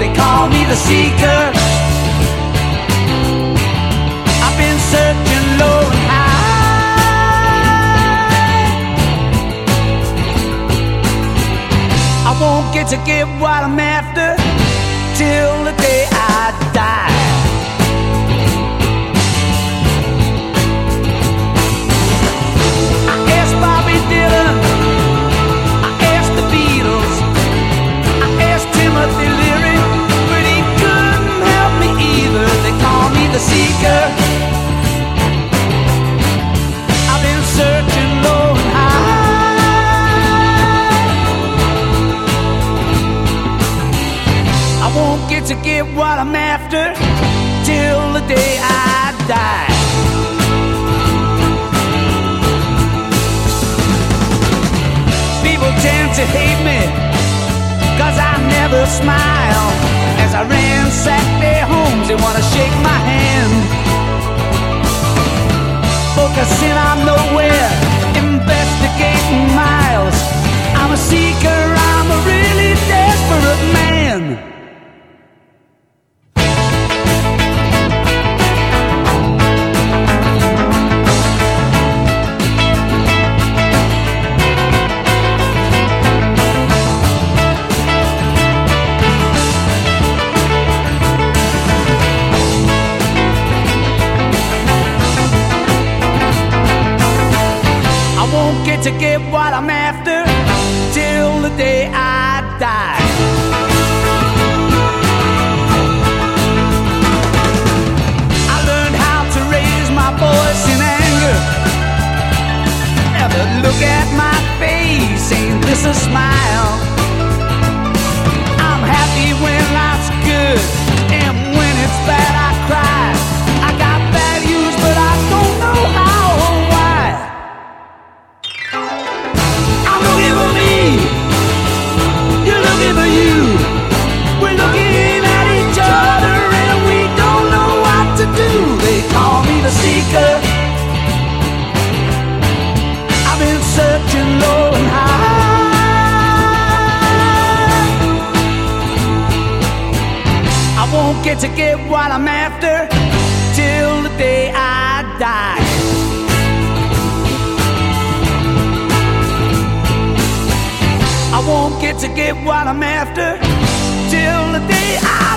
they call me the seeker. I've been searching low and high. I won't get to get what I'm after till the day I die. I won't get to get what I'm after till the day I die. People tend to hate me Cause I never smile As I ransack their homes They wanna shake my to get what I'm after till the day I die. I learned how to raise my voice in anger. Ever look at my face? Ain't this a smile? The seeker. I've been searching low and high. I won't get to get what I'm after till the day I die. I won't get to get what I'm after till the day I